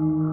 Mm-hmm.